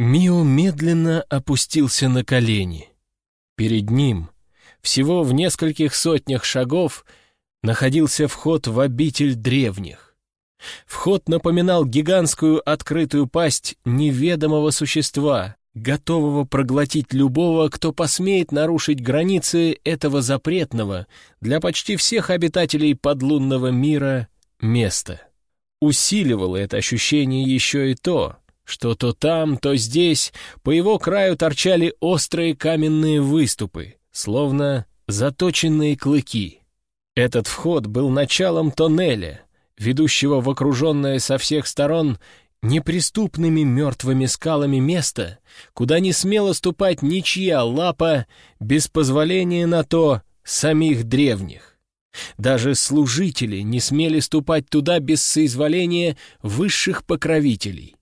Мио медленно опустился на колени. Перед ним, всего в нескольких сотнях шагов, находился вход в обитель древних. Вход напоминал гигантскую открытую пасть неведомого существа, готового проглотить любого, кто посмеет нарушить границы этого запретного для почти всех обитателей подлунного мира места. Усиливало это ощущение еще и то, что то там, то здесь по его краю торчали острые каменные выступы, словно заточенные клыки. Этот вход был началом тоннеля, ведущего в окруженное со всех сторон неприступными мертвыми скалами место, куда не смела ступать ничья лапа без позволения на то самих древних. Даже служители не смели ступать туда без соизволения высших покровителей.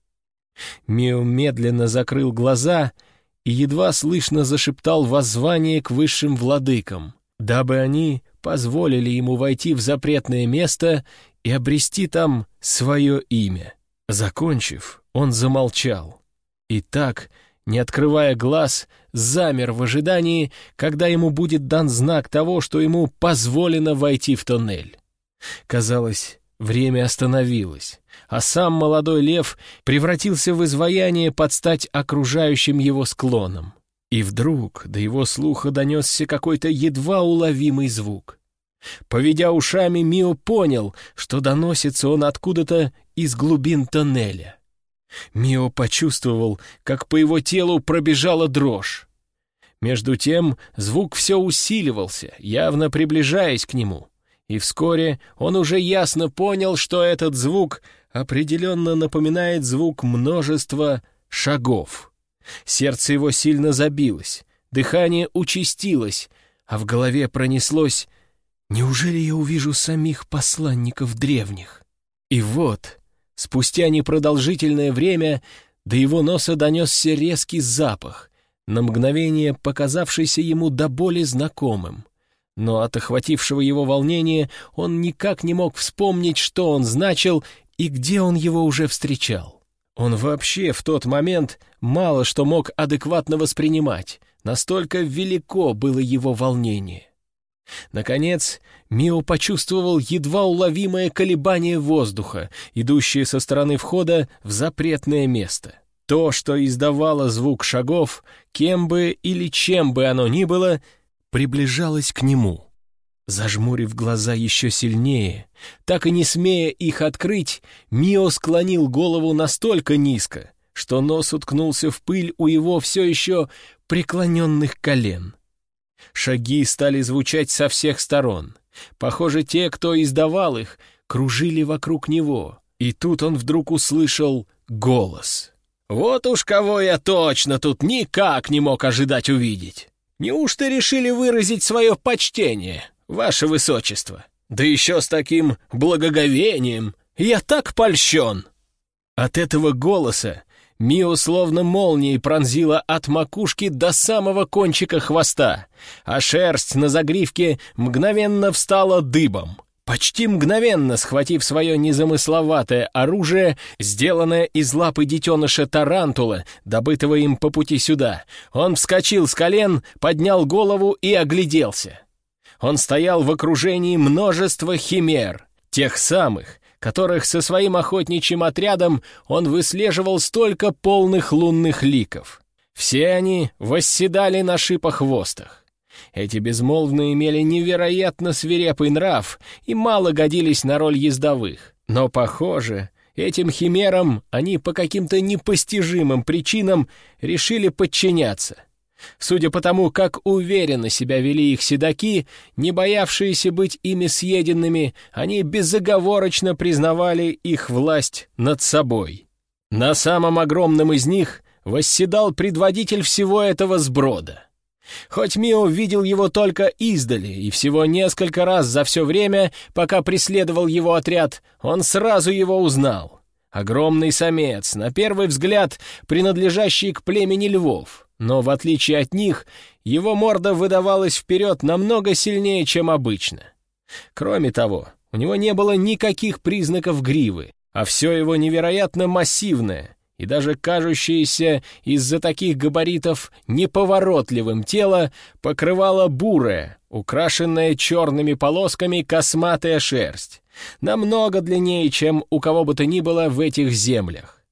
Мио медленно закрыл глаза и едва слышно зашептал воззвание к высшим владыкам, дабы они позволили ему войти в запретное место и обрести там свое имя. Закончив, он замолчал. И так, не открывая глаз, замер в ожидании, когда ему будет дан знак того, что ему позволено войти в тоннель. Казалось, время остановилось, а сам молодой лев превратился в изваяние под стать окружающим его склоном. И вдруг до его слуха донесся какой-то едва уловимый звук. Поведя ушами, Мио понял, что доносится он откуда-то из глубин тоннеля. Мио почувствовал, как по его телу пробежала дрожь. Между тем звук все усиливался, явно приближаясь к нему. И вскоре он уже ясно понял, что этот звук определенно напоминает звук множества шагов. Сердце его сильно забилось, дыхание участилось, а в голове пронеслось Неужели я увижу самих посланников древних? И вот, спустя непродолжительное время до его носа донесся резкий запах, на мгновение показавшийся ему до боли знакомым. Но от охватившего его волнения он никак не мог вспомнить, что он значил и где он его уже встречал. Он вообще в тот момент мало что мог адекватно воспринимать, настолько велико было его волнение. Наконец, Мио почувствовал едва уловимое колебание воздуха, идущее со стороны входа в запретное место. То, что издавало звук шагов, кем бы или чем бы оно ни было, приближалось к нему. Зажмурив глаза еще сильнее, так и не смея их открыть, Мио склонил голову настолько низко, что нос уткнулся в пыль у его все еще преклоненных колен. Шаги стали звучать со всех сторон. Похоже, те, кто издавал их, кружили вокруг него. И тут он вдруг услышал голос. «Вот уж кого я точно тут никак не мог ожидать увидеть! Неужто решили выразить свое почтение, ваше высочество? Да еще с таким благоговением! Я так польщен!» От этого голоса Мио словно молнией пронзила от макушки до самого кончика хвоста, а шерсть на загривке мгновенно встала дыбом. Почти мгновенно схватив свое незамысловатое оружие, сделанное из лапы детеныша тарантула, добытого им по пути сюда, он вскочил с колен, поднял голову и огляделся. Он стоял в окружении множества химер, тех самых, которых со своим охотничьим отрядом он выслеживал столько полных лунных ликов. Все они восседали на шипохвостах. Эти безмолвные имели невероятно свирепый нрав и мало годились на роль ездовых. Но, похоже, этим химерам они по каким-то непостижимым причинам решили подчиняться — Судя по тому, как уверенно себя вели их седаки, не боявшиеся быть ими съеденными, они безоговорочно признавали их власть над собой. На самом огромном из них восседал предводитель всего этого сброда. Хоть Мио видел его только издали, и всего несколько раз за все время, пока преследовал его отряд, он сразу его узнал. Огромный самец, на первый взгляд принадлежащий к племени львов — но, в отличие от них, его морда выдавалась вперед намного сильнее, чем обычно. Кроме того, у него не было никаких признаков гривы, а все его невероятно массивное и даже кажущееся из-за таких габаритов неповоротливым тело покрывало бурая, украшенная черными полосками косматая шерсть, намного длиннее, чем у кого бы то ни было в этих землях.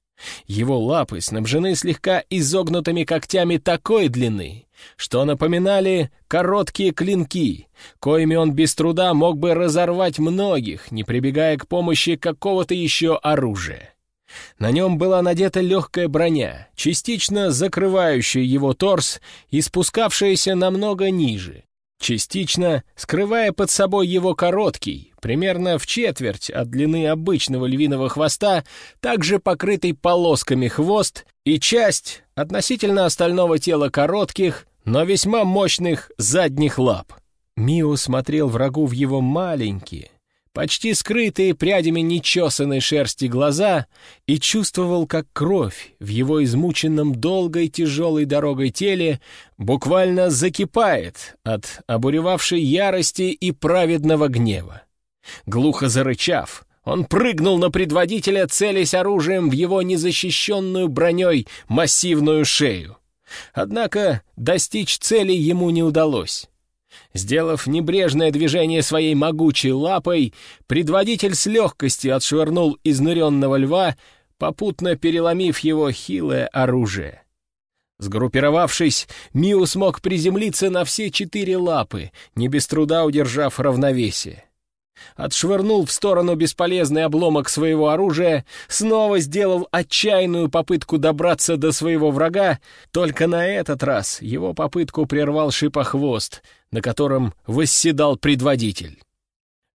Его лапы снабжены слегка изогнутыми когтями такой длины, что напоминали короткие клинки, коими он без труда мог бы разорвать многих, не прибегая к помощи какого-то еще оружия. На нем была надета легкая броня, частично закрывающая его торс и спускавшаяся намного ниже, частично скрывая под собой его короткий, примерно в четверть от длины обычного львиного хвоста, также покрытый полосками хвост и часть относительно остального тела коротких, но весьма мощных задних лап. Мио смотрел врагу в его маленькие, почти скрытые прядями нечесанной шерсти глаза, и чувствовал, как кровь в его измученном долгой тяжелой дорогой теле буквально закипает от обуревавшей ярости и праведного гнева. Глухо зарычав, он прыгнул на предводителя, целясь оружием в его незащищенную броней массивную шею. Однако достичь цели ему не удалось. Сделав небрежное движение своей могучей лапой, предводитель с легкостью отшвырнул изнуренного льва, попутно переломив его хилое оружие. Сгруппировавшись, Миу смог приземлиться на все четыре лапы, не без труда удержав равновесие отшвырнул в сторону бесполезный обломок своего оружия, снова сделал отчаянную попытку добраться до своего врага, только на этот раз его попытку прервал шипохвост, на котором восседал предводитель.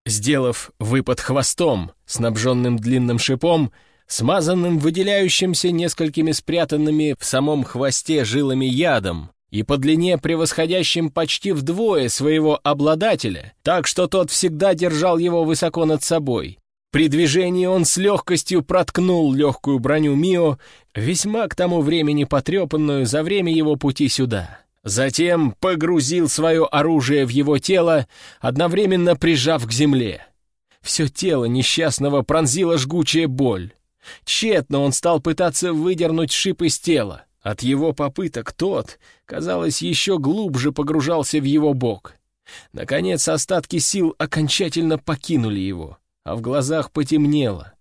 Сделав выпад хвостом, снабженным длинным шипом, смазанным выделяющимся несколькими спрятанными в самом хвосте жилами ядом, и по длине превосходящим почти вдвое своего обладателя, так что тот всегда держал его высоко над собой. При движении он с легкостью проткнул легкую броню Мио, весьма к тому времени потрепанную за время его пути сюда. Затем погрузил свое оружие в его тело, одновременно прижав к земле. Все тело несчастного пронзила жгучая боль. Тщетно он стал пытаться выдернуть шип из тела. От его попыток тот, казалось, еще глубже погружался в его бок. Наконец, остатки сил окончательно покинули его, а в глазах потемнело,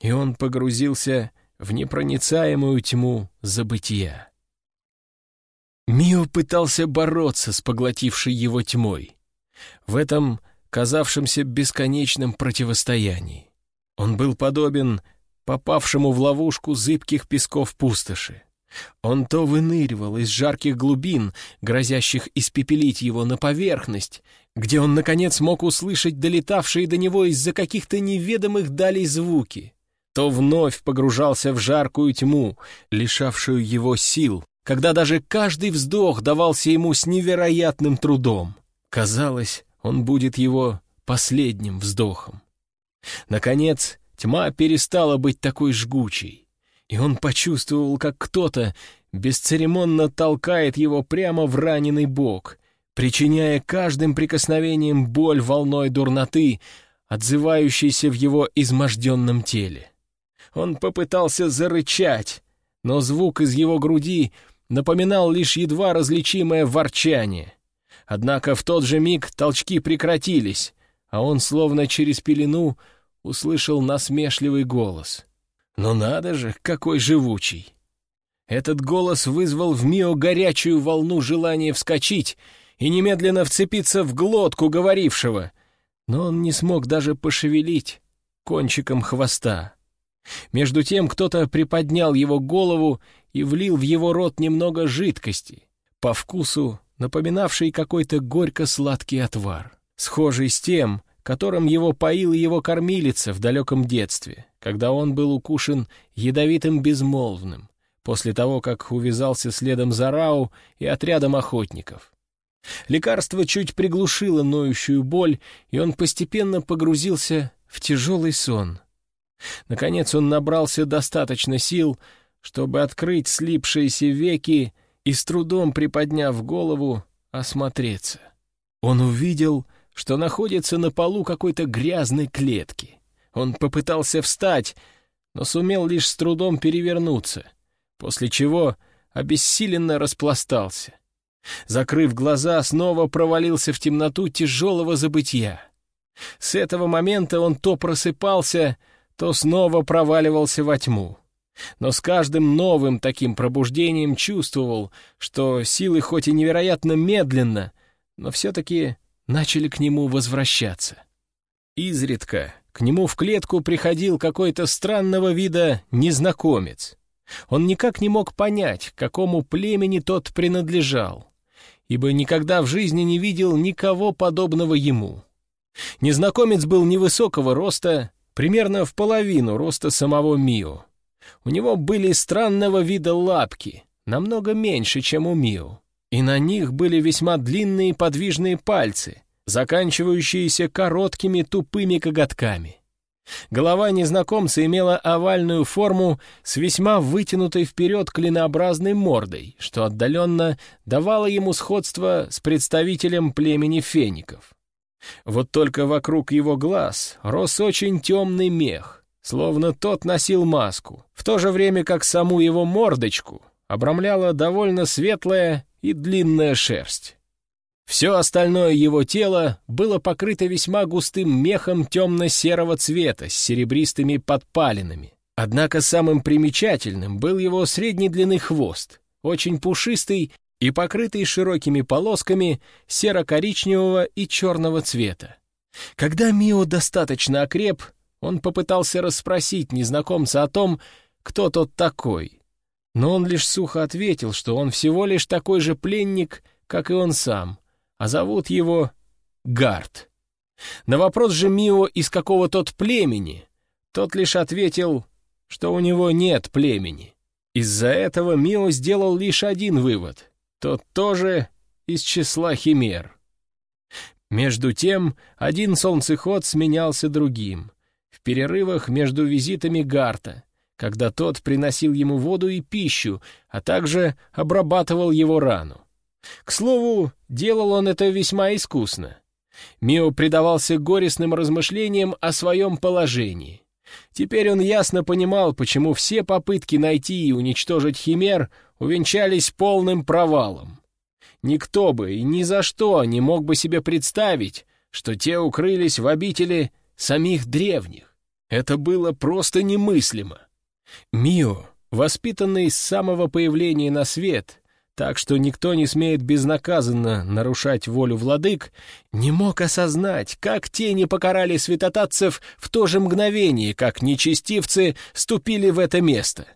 и он погрузился в непроницаемую тьму забытия. Мио пытался бороться с поглотившей его тьмой. В этом казавшемся бесконечном противостоянии. Он был подобен попавшему в ловушку зыбких песков пустоши. Он то выныривал из жарких глубин, грозящих испепелить его на поверхность, где он, наконец, мог услышать долетавшие до него из-за каких-то неведомых далей звуки, то вновь погружался в жаркую тьму, лишавшую его сил, когда даже каждый вздох давался ему с невероятным трудом. Казалось, он будет его последним вздохом. Наконец, тьма перестала быть такой жгучей и он почувствовал, как кто-то бесцеремонно толкает его прямо в раненый бок, причиняя каждым прикосновением боль волной дурноты, отзывающейся в его изможденном теле. Он попытался зарычать, но звук из его груди напоминал лишь едва различимое ворчание. Однако в тот же миг толчки прекратились, а он, словно через пелену, услышал насмешливый голос. Но надо же, какой живучий! Этот голос вызвал в Мио горячую волну желания вскочить и немедленно вцепиться в глотку говорившего, но он не смог даже пошевелить кончиком хвоста. Между тем кто-то приподнял его голову и влил в его рот немного жидкости, по вкусу напоминавший какой-то горько-сладкий отвар, схожий с тем, которым его поила его кормилица в далеком детстве, когда он был укушен ядовитым безмолвным, после того, как увязался следом за Рау и отрядом охотников. Лекарство чуть приглушило ноющую боль, и он постепенно погрузился в тяжелый сон. Наконец он набрался достаточно сил, чтобы открыть слипшиеся веки и с трудом приподняв голову, осмотреться. Он увидел — что находится на полу какой-то грязной клетки. Он попытался встать, но сумел лишь с трудом перевернуться, после чего обессиленно распластался. Закрыв глаза, снова провалился в темноту тяжелого забытья. С этого момента он то просыпался, то снова проваливался во тьму. Но с каждым новым таким пробуждением чувствовал, что силы хоть и невероятно медленно, но все-таки начали к нему возвращаться. Изредка к нему в клетку приходил какой-то странного вида незнакомец. Он никак не мог понять, к какому племени тот принадлежал, ибо никогда в жизни не видел никого подобного ему. Незнакомец был невысокого роста, примерно в половину роста самого Мио. У него были странного вида лапки, намного меньше, чем у Мио, и на них были весьма длинные подвижные пальцы, заканчивающиеся короткими тупыми коготками. Голова незнакомца имела овальную форму с весьма вытянутой вперед клинообразной мордой, что отдаленно давало ему сходство с представителем племени феников. Вот только вокруг его глаз рос очень темный мех, словно тот носил маску, в то же время как саму его мордочку обрамляла довольно светлая и длинная шерсть. Все остальное его тело было покрыто весьма густым мехом темно-серого цвета с серебристыми подпалинами. Однако самым примечательным был его средней длины хвост, очень пушистый и покрытый широкими полосками серо-коричневого и черного цвета. Когда Мио достаточно окреп, он попытался расспросить незнакомца о том, кто тот такой. Но он лишь сухо ответил, что он всего лишь такой же пленник, как и он сам, а зовут его Гард. На вопрос же Мио, из какого тот племени, тот лишь ответил, что у него нет племени. Из-за этого Мио сделал лишь один вывод тот тоже из числа химер. Между тем, один солнцеход сменялся другим, в перерывах между визитами Гарта, когда тот приносил ему воду и пищу, а также обрабатывал его рану. К слову, делал он это весьма искусно. Мио предавался горестным размышлениям о своем положении. Теперь он ясно понимал, почему все попытки найти и уничтожить химер увенчались полным провалом. Никто бы и ни за что не мог бы себе представить, что те укрылись в обители самих древних. Это было просто немыслимо. Мио, воспитанный с самого появления на свет, так что никто не смеет безнаказанно нарушать волю владык, не мог осознать, как те не покарали святотатцев в то же мгновение, как нечестивцы ступили в это место.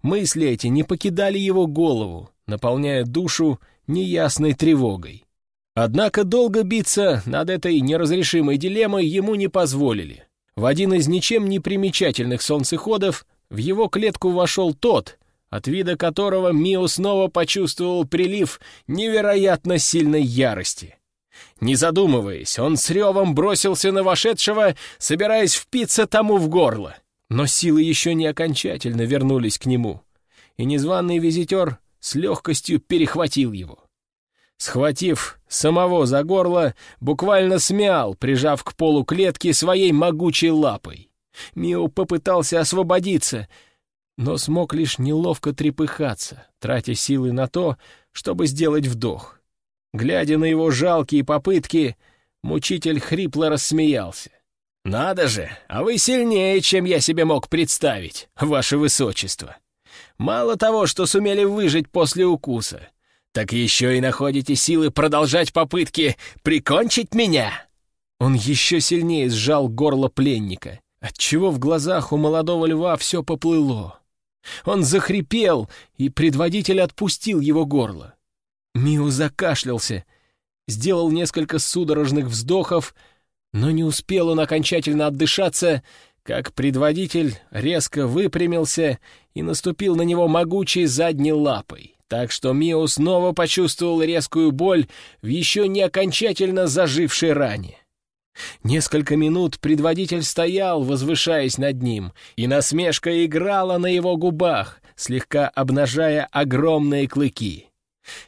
Мысли эти не покидали его голову, наполняя душу неясной тревогой. Однако долго биться над этой неразрешимой дилеммой ему не позволили. В один из ничем не примечательных солнцеходов в его клетку вошел тот, от вида которого Мио снова почувствовал прилив невероятно сильной ярости. Не задумываясь, он с ревом бросился на вошедшего, собираясь впиться тому в горло. Но силы еще не окончательно вернулись к нему, и незваный визитер с легкостью перехватил его. Схватив самого за горло, буквально смял, прижав к полу клетки своей могучей лапой. Мио попытался освободиться — но смог лишь неловко трепыхаться, тратя силы на то, чтобы сделать вдох. Глядя на его жалкие попытки, мучитель хрипло рассмеялся. «Надо же, а вы сильнее, чем я себе мог представить, ваше высочество. Мало того, что сумели выжить после укуса, так еще и находите силы продолжать попытки прикончить меня!» Он еще сильнее сжал горло пленника, отчего в глазах у молодого льва все поплыло. Он захрипел, и предводитель отпустил его горло. Миу закашлялся, сделал несколько судорожных вздохов, но не успел он окончательно отдышаться, как предводитель резко выпрямился и наступил на него могучей задней лапой, так что Мио снова почувствовал резкую боль в еще не окончательно зажившей ране. Несколько минут предводитель стоял, возвышаясь над ним, и насмешка играла на его губах, слегка обнажая огромные клыки.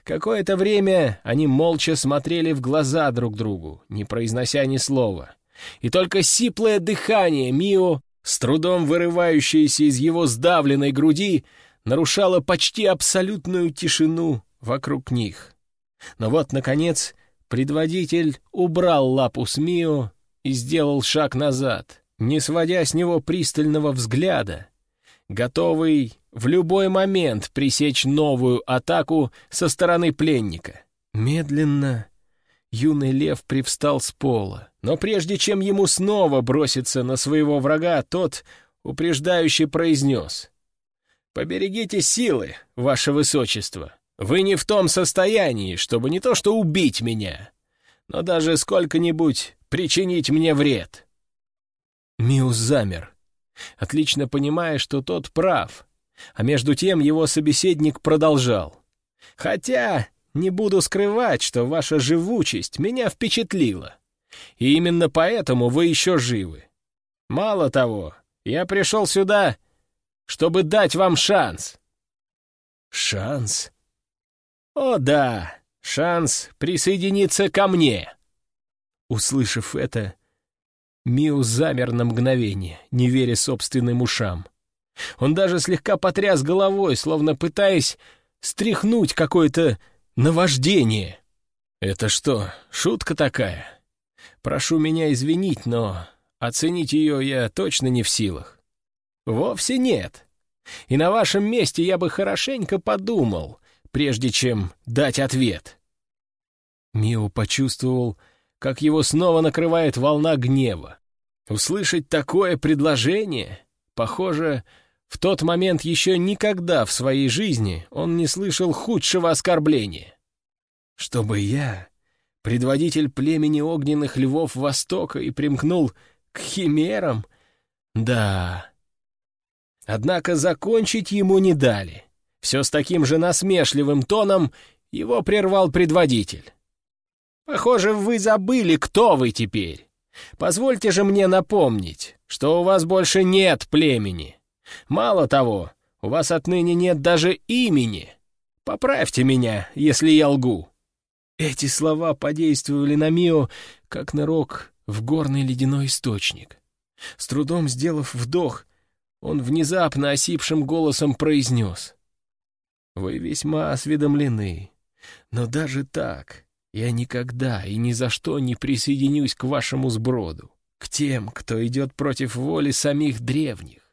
Какое-то время они молча смотрели в глаза друг другу, не произнося ни слова. И только сиплое дыхание Мио с трудом вырывающееся из его сдавленной груди, нарушало почти абсолютную тишину вокруг них. Но вот, наконец, предводитель убрал лапу с Мио и сделал шаг назад, не сводя с него пристального взгляда, готовый в любой момент пресечь новую атаку со стороны пленника. Медленно юный лев привстал с пола, но прежде чем ему снова броситься на своего врага, тот упреждающе произнес «Поберегите силы, ваше высочество. Вы не в том состоянии, чтобы не то что убить меня, но даже сколько-нибудь причинить мне вред». Миус замер, отлично понимая, что тот прав, а между тем его собеседник продолжал. «Хотя не буду скрывать, что ваша живучесть меня впечатлила, и именно поэтому вы еще живы. Мало того, я пришел сюда, чтобы дать вам шанс». «Шанс?» «О да, шанс присоединиться ко мне!» Услышав это, Миу замер на мгновение, не веря собственным ушам. Он даже слегка потряс головой, словно пытаясь стряхнуть какое-то наваждение. «Это что, шутка такая? Прошу меня извинить, но оценить ее я точно не в силах». «Вовсе нет. И на вашем месте я бы хорошенько подумал, прежде чем дать ответ. Мио почувствовал, как его снова накрывает волна гнева. Услышать такое предложение, похоже, в тот момент еще никогда в своей жизни он не слышал худшего оскорбления. Чтобы я, предводитель племени огненных львов Востока, и примкнул к химерам? Да. Однако закончить ему не дали. Все с таким же насмешливым тоном его прервал предводитель. «Похоже, вы забыли, кто вы теперь. Позвольте же мне напомнить, что у вас больше нет племени. Мало того, у вас отныне нет даже имени. Поправьте меня, если я лгу». Эти слова подействовали на Мио, как нырок в горный ледяной источник. С трудом сделав вдох, он внезапно осипшим голосом произнес. Вы весьма осведомлены. Но даже так я никогда и ни за что не присоединюсь к вашему сброду, к тем, кто идет против воли самих древних.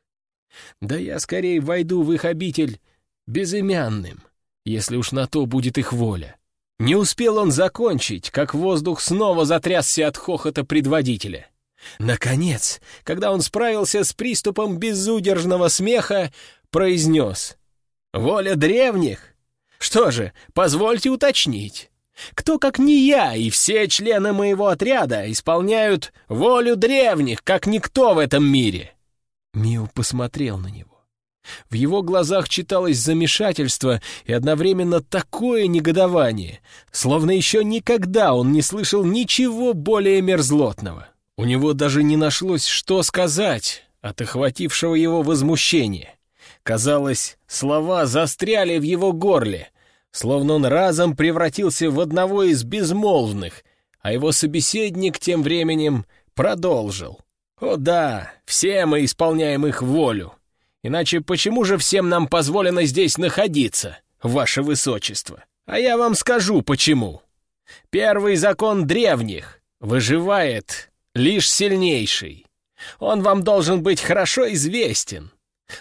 Да я скорее войду в их обитель безымянным, если уж на то будет их воля. Не успел он закончить, как воздух снова затрясся от хохота предводителя. Наконец, когда он справился с приступом безудержного смеха, произнес — Воля древних? Что же, позвольте уточнить. Кто, как не я, и все члены моего отряда исполняют волю древних, как никто в этом мире?» Мио посмотрел на него. В его глазах читалось замешательство и одновременно такое негодование, словно еще никогда он не слышал ничего более мерзлотного. У него даже не нашлось, что сказать от охватившего его возмущения. Казалось, слова застряли в его горле, словно он разом превратился в одного из безмолвных, а его собеседник тем временем продолжил. «О да, все мы исполняем их волю. Иначе почему же всем нам позволено здесь находиться, ваше высочество? А я вам скажу, почему. Первый закон древних выживает лишь сильнейший. Он вам должен быть хорошо известен.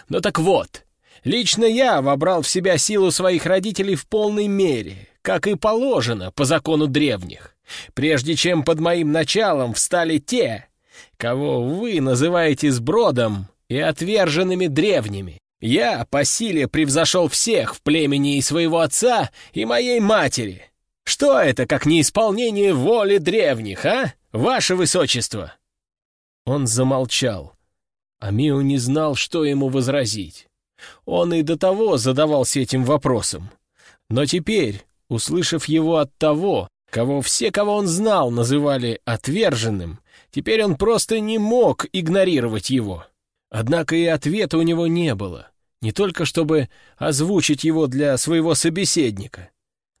Ну так вот, лично я вобрал в себя силу своих родителей в полной мере, как и положено по закону древних, прежде чем под моим началом встали те, кого вы называете сбродом и отверженными древними. Я по силе превзошел всех в племени и своего отца, и моей матери. Что это, как неисполнение воли древних, а, ваше высочество?» Он замолчал, а Мио не знал, что ему возразить. Он и до того задавался этим вопросом. Но теперь, услышав его от того, кого все, кого он знал, называли отверженным, теперь он просто не мог игнорировать его. Однако и ответа у него не было, не только чтобы озвучить его для своего собеседника,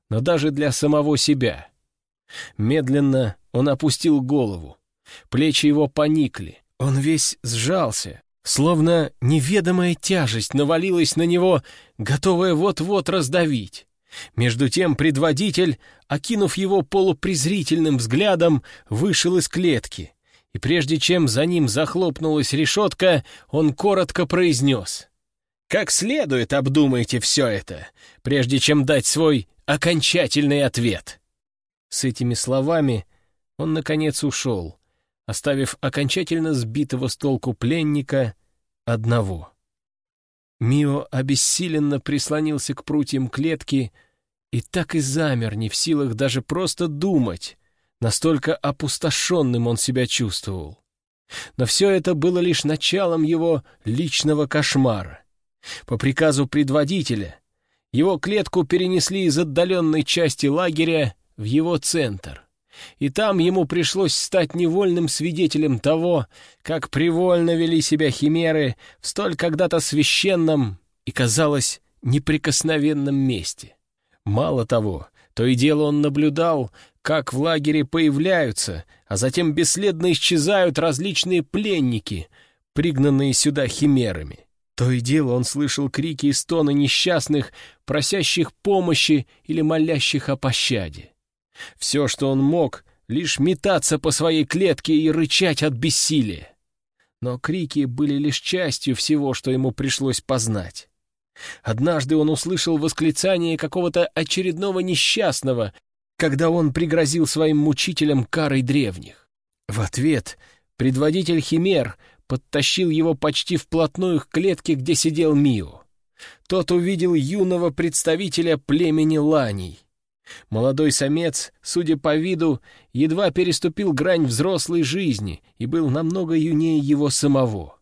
но даже для самого себя. Медленно он опустил голову, плечи его поникли, он весь сжался, Словно неведомая тяжесть навалилась на него, готовая вот-вот раздавить. Между тем предводитель, окинув его полупрезрительным взглядом, вышел из клетки, и прежде чем за ним захлопнулась решетка, он коротко произнес. «Как следует обдумайте все это, прежде чем дать свой окончательный ответ». С этими словами он, наконец, ушел, оставив окончательно сбитого с толку пленника одного. Мио обессиленно прислонился к прутьям клетки и так и замер, не в силах даже просто думать, настолько опустошенным он себя чувствовал. Но все это было лишь началом его личного кошмара. По приказу предводителя его клетку перенесли из отдаленной части лагеря в его центр и там ему пришлось стать невольным свидетелем того, как привольно вели себя химеры в столь когда-то священном и, казалось, неприкосновенном месте. Мало того, то и дело он наблюдал, как в лагере появляются, а затем бесследно исчезают различные пленники, пригнанные сюда химерами. То и дело он слышал крики и стоны несчастных, просящих помощи или молящих о пощаде. Все, что он мог, лишь метаться по своей клетке и рычать от бессилия. Но крики были лишь частью всего, что ему пришлось познать. Однажды он услышал восклицание какого-то очередного несчастного, когда он пригрозил своим мучителям карой древних. В ответ предводитель Химер подтащил его почти вплотную к клетке, где сидел Мио. Тот увидел юного представителя племени Ланей. Молодой самец, судя по виду, едва переступил грань взрослой жизни и был намного юнее его самого.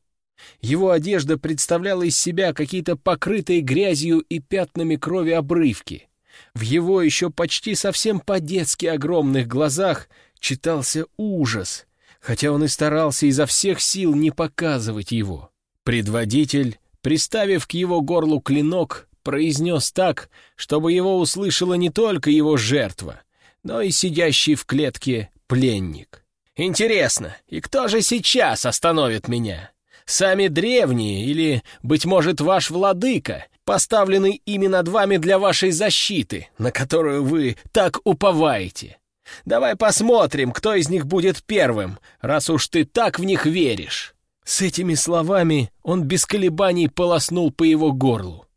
Его одежда представляла из себя какие-то покрытые грязью и пятнами крови обрывки. В его еще почти совсем по-детски огромных глазах читался ужас, хотя он и старался изо всех сил не показывать его. Предводитель, приставив к его горлу клинок, произнес так, чтобы его услышала не только его жертва, но и сидящий в клетке пленник. «Интересно, и кто же сейчас остановит меня? Сами древние или, быть может, ваш владыка, поставленный ими над вами для вашей защиты, на которую вы так уповаете? Давай посмотрим, кто из них будет первым, раз уж ты так в них веришь». С этими словами он без колебаний полоснул по его горлу.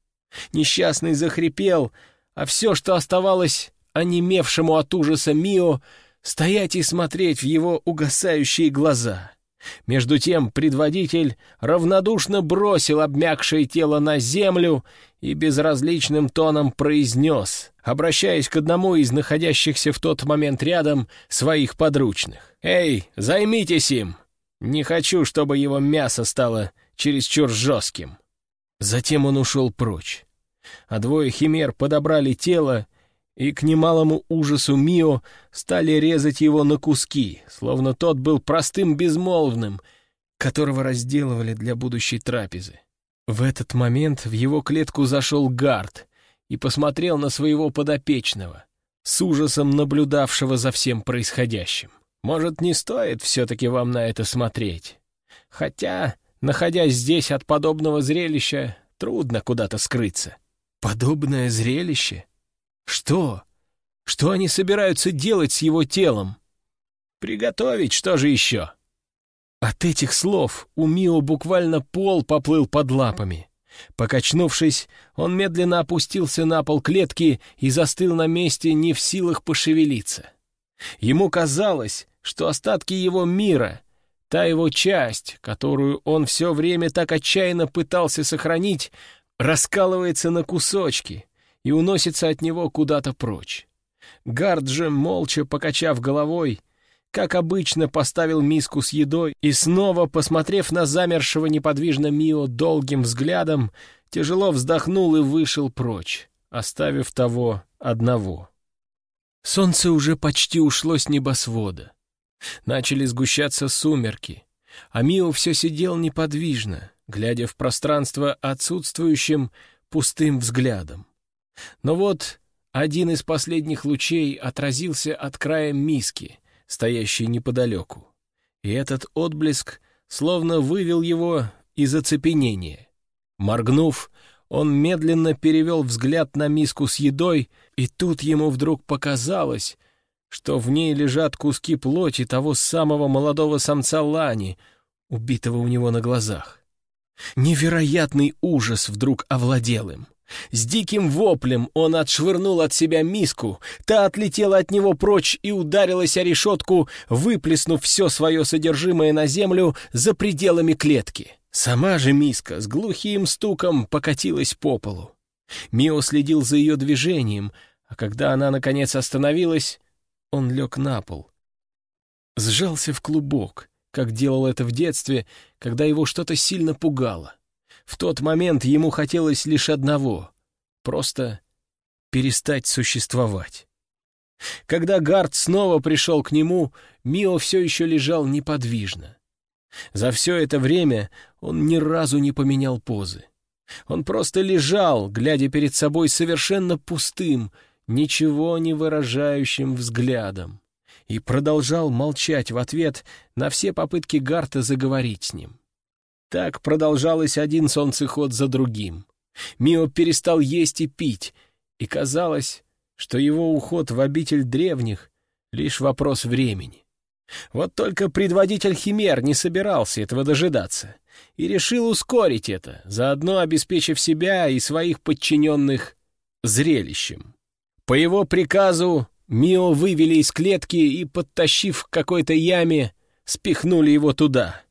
Несчастный захрипел, а все, что оставалось онемевшему от ужаса Мио, стоять и смотреть в его угасающие глаза. Между тем предводитель равнодушно бросил обмякшее тело на землю и безразличным тоном произнес, обращаясь к одному из находящихся в тот момент рядом своих подручных. «Эй, займитесь им! Не хочу, чтобы его мясо стало чересчур жестким». Затем он ушел прочь. А двое химер подобрали тело и, к немалому ужасу Мио, стали резать его на куски, словно тот был простым безмолвным, которого разделывали для будущей трапезы. В этот момент в его клетку зашел гард и посмотрел на своего подопечного, с ужасом наблюдавшего за всем происходящим. «Может, не стоит все-таки вам на это смотреть? Хотя Находясь здесь от подобного зрелища, трудно куда-то скрыться. Подобное зрелище? Что? Что они собираются делать с его телом? Приготовить, что же еще? От этих слов у Мио буквально пол поплыл под лапами. Покачнувшись, он медленно опустился на пол клетки и застыл на месте, не в силах пошевелиться. Ему казалось, что остатки его мира Та его часть, которую он все время так отчаянно пытался сохранить, раскалывается на кусочки и уносится от него куда-то прочь. Гард же, молча покачав головой, как обычно, поставил миску с едой и снова, посмотрев на замершего неподвижно Мио долгим взглядом, тяжело вздохнул и вышел прочь, оставив того одного. Солнце уже почти ушло с небосвода. Начали сгущаться сумерки, а Мио все сидел неподвижно, глядя в пространство отсутствующим пустым взглядом. Но вот один из последних лучей отразился от края миски, стоящей неподалеку. И этот отблеск словно вывел его из оцепенения. Моргнув, он медленно перевел взгляд на миску с едой, и тут ему вдруг показалось, что в ней лежат куски плоти того самого молодого самца Лани, убитого у него на глазах. Невероятный ужас вдруг овладел им. С диким воплем он отшвырнул от себя миску, та отлетела от него прочь и ударилась о решетку, выплеснув все свое содержимое на землю за пределами клетки. Сама же миска с глухим стуком покатилась по полу. Мио следил за ее движением, а когда она, наконец, остановилась, он лег на пол. Сжался в клубок, как делал это в детстве, когда его что-то сильно пугало. В тот момент ему хотелось лишь одного — просто перестать существовать. Когда Гард снова пришел к нему, Мио все еще лежал неподвижно. За все это время он ни разу не поменял позы. Он просто лежал, глядя перед собой совершенно пустым, ничего не выражающим взглядом, и продолжал молчать в ответ на все попытки Гарта заговорить с ним. Так продолжалось один солнцеход за другим. Мио перестал есть и пить, и казалось, что его уход в обитель древних — лишь вопрос времени. Вот только предводитель Химер не собирался этого дожидаться и решил ускорить это, заодно обеспечив себя и своих подчиненных зрелищем. По его приказу Мио вывели из клетки и, подтащив к какой-то яме, спихнули его туда.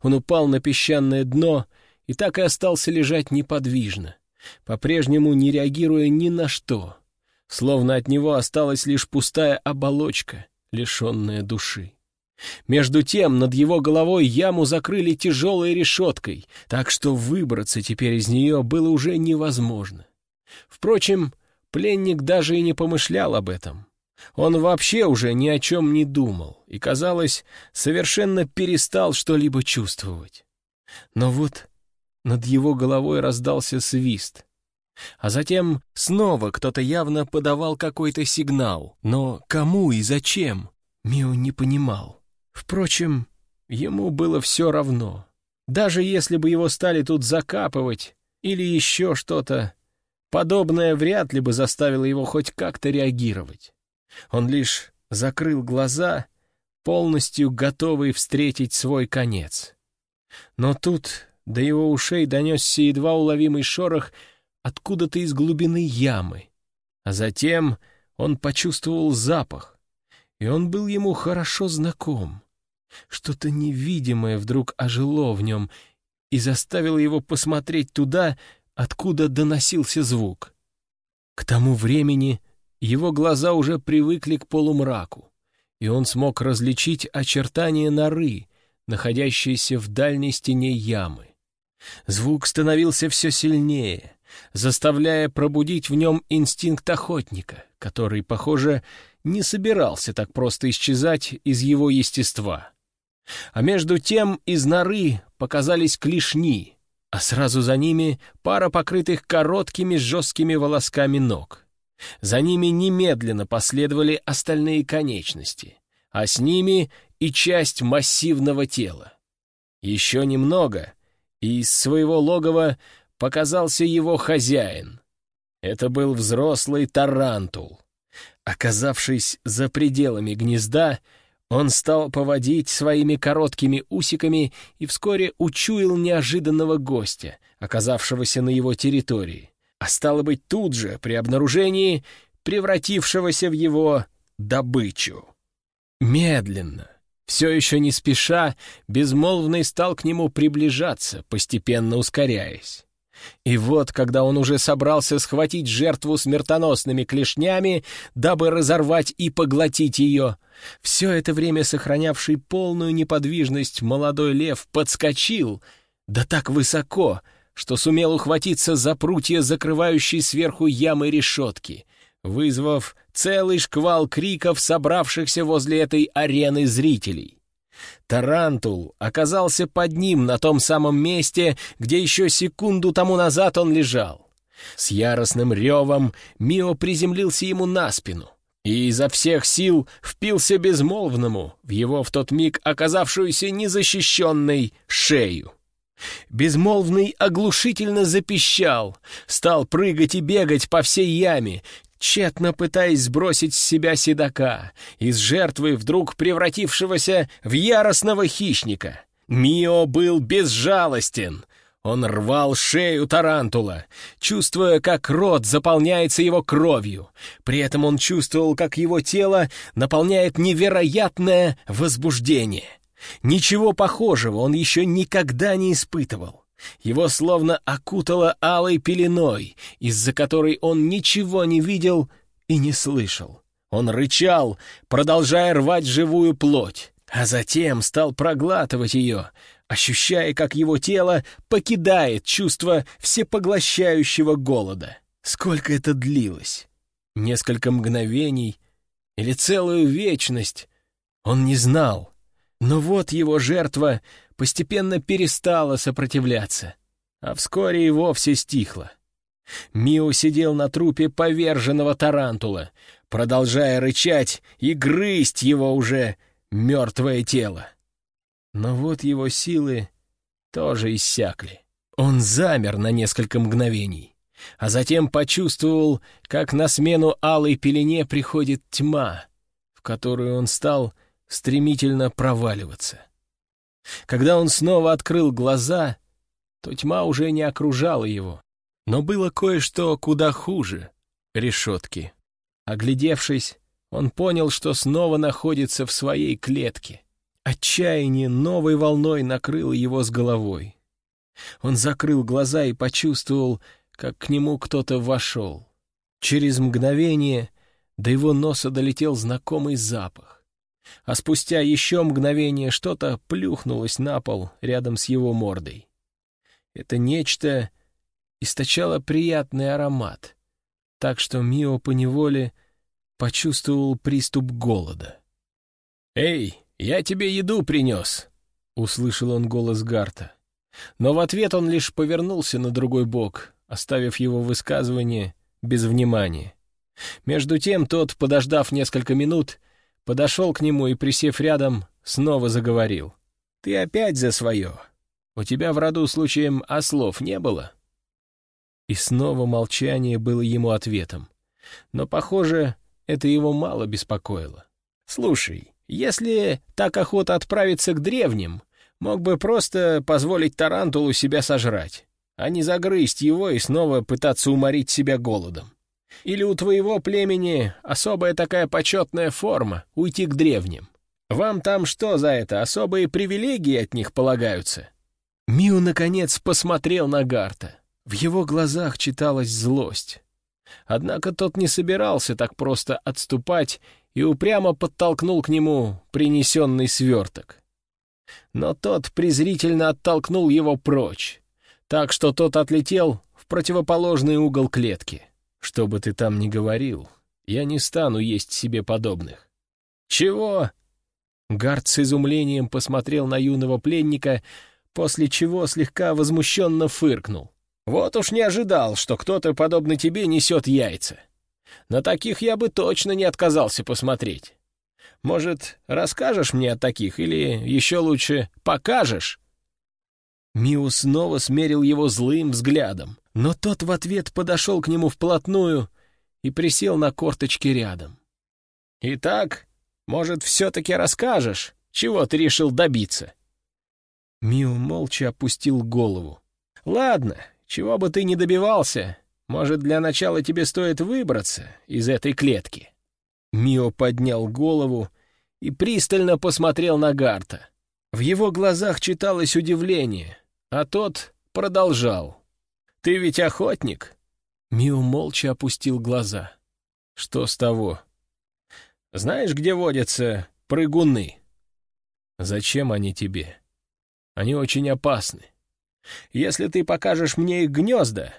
Он упал на песчаное дно и так и остался лежать неподвижно, по-прежнему не реагируя ни на что, словно от него осталась лишь пустая оболочка, лишенная души. Между тем над его головой яму закрыли тяжелой решеткой, так что выбраться теперь из нее было уже невозможно. Впрочем, пленник даже и не помышлял об этом. Он вообще уже ни о чем не думал и, казалось, совершенно перестал что-либо чувствовать. Но вот над его головой раздался свист. А затем снова кто-то явно подавал какой-то сигнал, но кому и зачем, Мио не понимал. Впрочем, ему было все равно. Даже если бы его стали тут закапывать или еще что-то, подобное вряд ли бы заставило его хоть как-то реагировать. Он лишь закрыл глаза, полностью готовый встретить свой конец. Но тут до его ушей донесся едва уловимый шорох откуда-то из глубины ямы, а затем он почувствовал запах, и он был ему хорошо знаком. Что-то невидимое вдруг ожило в нем и заставило его посмотреть туда, откуда доносился звук. К тому времени его глаза уже привыкли к полумраку, и он смог различить очертания норы, находящиеся в дальней стене ямы. Звук становился все сильнее, заставляя пробудить в нем инстинкт охотника, который, похоже, не собирался так просто исчезать из его естества. А между тем из норы показались клешни, а сразу за ними пара покрытых короткими жесткими волосками ног. За ними немедленно последовали остальные конечности, а с ними и часть массивного тела. Еще немного, и из своего логова показался его хозяин. Это был взрослый тарантул. Оказавшись за пределами гнезда, он стал поводить своими короткими усиками и вскоре учуял неожиданного гостя, оказавшегося на его территории а стало быть тут же, при обнаружении, превратившегося в его добычу. Медленно, все еще не спеша, безмолвный стал к нему приближаться, постепенно ускоряясь. И вот, когда он уже собрался схватить жертву смертоносными клешнями, дабы разорвать и поглотить ее, все это время сохранявший полную неподвижность молодой лев подскочил, да так высоко — что сумел ухватиться за прутья, закрывающие сверху яму решетки, вызвав целый шквал криков, собравшихся возле этой арены зрителей. Тарантул оказался под ним на том самом месте, где еще секунду тому назад он лежал. С яростным ревом Мио приземлился ему на спину и изо всех сил впился безмолвному в его в тот миг оказавшуюся незащищенной шею. Безмолвный оглушительно запищал, стал прыгать и бегать по всей яме, тщетно пытаясь сбросить с себя седока, из жертвы вдруг превратившегося в яростного хищника. Мио был безжалостен. Он рвал шею тарантула, чувствуя, как рот заполняется его кровью. При этом он чувствовал, как его тело наполняет невероятное возбуждение. Ничего похожего он еще никогда не испытывал. Его словно окутало алой пеленой, из-за которой он ничего не видел и не слышал. Он рычал, продолжая рвать живую плоть, а затем стал проглатывать ее, ощущая, как его тело покидает чувство всепоглощающего голода. Сколько это длилось? Несколько мгновений или целую вечность? Он не знал. Но вот его жертва постепенно перестала сопротивляться, а вскоре и вовсе стихла. Мио сидел на трупе поверженного тарантула, продолжая рычать и грызть его уже мертвое тело. Но вот его силы тоже иссякли. Он замер на несколько мгновений, а затем почувствовал, как на смену алой пелене приходит тьма, в которую он стал стремительно проваливаться. Когда он снова открыл глаза, то тьма уже не окружала его. Но было кое-что куда хуже — решетки. Оглядевшись, он понял, что снова находится в своей клетке. Отчаяние новой волной накрыло его с головой. Он закрыл глаза и почувствовал, как к нему кто-то вошел. Через мгновение до его носа долетел знакомый запах а спустя еще мгновение что-то плюхнулось на пол рядом с его мордой. Это нечто источало приятный аромат, так что Мио поневоле почувствовал приступ голода. «Эй, я тебе еду принес!» — услышал он голос Гарта. Но в ответ он лишь повернулся на другой бок, оставив его высказывание без внимания. Между тем тот, подождав несколько минут, подошел к нему и, присев рядом, снова заговорил. «Ты опять за свое. У тебя в роду случаем ослов не было?» И снова молчание было ему ответом. Но, похоже, это его мало беспокоило. «Слушай, если так охота отправиться к древним, мог бы просто позволить Тарантулу себя сожрать, а не загрызть его и снова пытаться уморить себя голодом. Или у твоего племени особая такая почетная форма — уйти к древним? Вам там что за это, особые привилегии от них полагаются?» Миу, наконец, посмотрел на Гарта. В его глазах читалась злость. Однако тот не собирался так просто отступать и упрямо подтолкнул к нему принесенный сверток. Но тот презрительно оттолкнул его прочь, так что тот отлетел в противоположный угол клетки. Что бы ты там ни говорил, я не стану есть себе подобных. Чего? Гард с изумлением посмотрел на юного пленника, после чего слегка возмущенно фыркнул. Вот уж не ожидал, что кто-то, подобный тебе, несет яйца. На таких я бы точно не отказался посмотреть. Может, расскажешь мне о таких, или еще лучше покажешь?» Миу снова смерил его злым взглядом. Но тот в ответ подошел к нему вплотную и присел на корточки рядом. «Итак, может, все-таки расскажешь, чего ты решил добиться?» Миу молча опустил голову. «Ладно, чего бы ты ни добивался, может, для начала тебе стоит выбраться из этой клетки?» Мио поднял голову и пристально посмотрел на Гарта. В его глазах читалось удивление, а тот продолжал. Ты ведь охотник?» Мио молча опустил глаза. «Что с того?» «Знаешь, где водятся прыгуны?» «Зачем они тебе?» «Они очень опасны. Если ты покажешь мне их гнезда,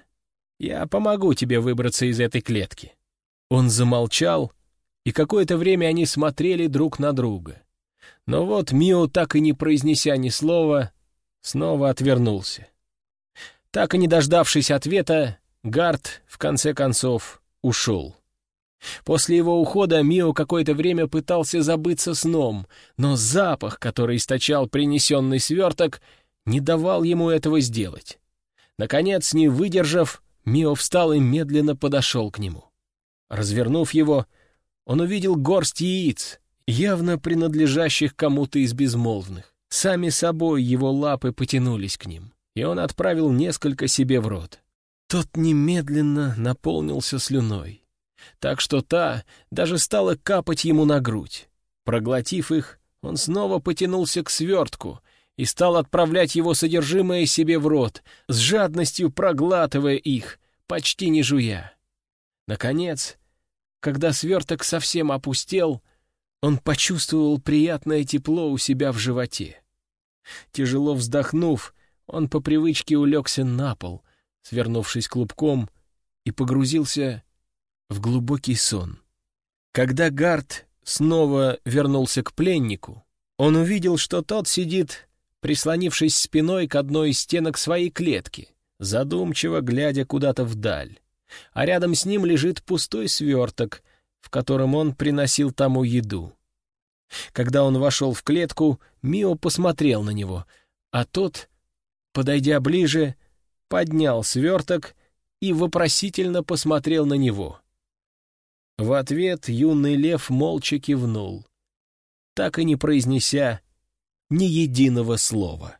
я помогу тебе выбраться из этой клетки». Он замолчал, и какое-то время они смотрели друг на друга. Но вот Мио, так и не произнеся ни слова, снова отвернулся. Так и не дождавшись ответа, Гард, в конце концов, ушел. После его ухода Мио какое-то время пытался забыться сном, но запах, который источал принесенный сверток, не давал ему этого сделать. Наконец, не выдержав, Мио встал и медленно подошел к нему. Развернув его, он увидел горсть яиц, явно принадлежащих кому-то из безмолвных. Сами собой его лапы потянулись к ним, и он отправил несколько себе в рот. Тот немедленно наполнился слюной, так что та даже стала капать ему на грудь. Проглотив их, он снова потянулся к свертку и стал отправлять его содержимое себе в рот, с жадностью проглатывая их, почти не жуя. Наконец, когда сверток совсем опустел, он почувствовал приятное тепло у себя в животе. Тяжело вздохнув, он по привычке улегся на пол, свернувшись клубком, и погрузился в глубокий сон. Когда Гард снова вернулся к пленнику, он увидел, что тот сидит, прислонившись спиной к одной из стенок своей клетки, задумчиво глядя куда-то вдаль. А рядом с ним лежит пустой сверток, в котором он приносил тому еду. Когда он вошел в клетку, Мио посмотрел на него, а тот, подойдя ближе, поднял сверток и вопросительно посмотрел на него. В ответ юный лев молча кивнул, так и не произнеся ни единого слова.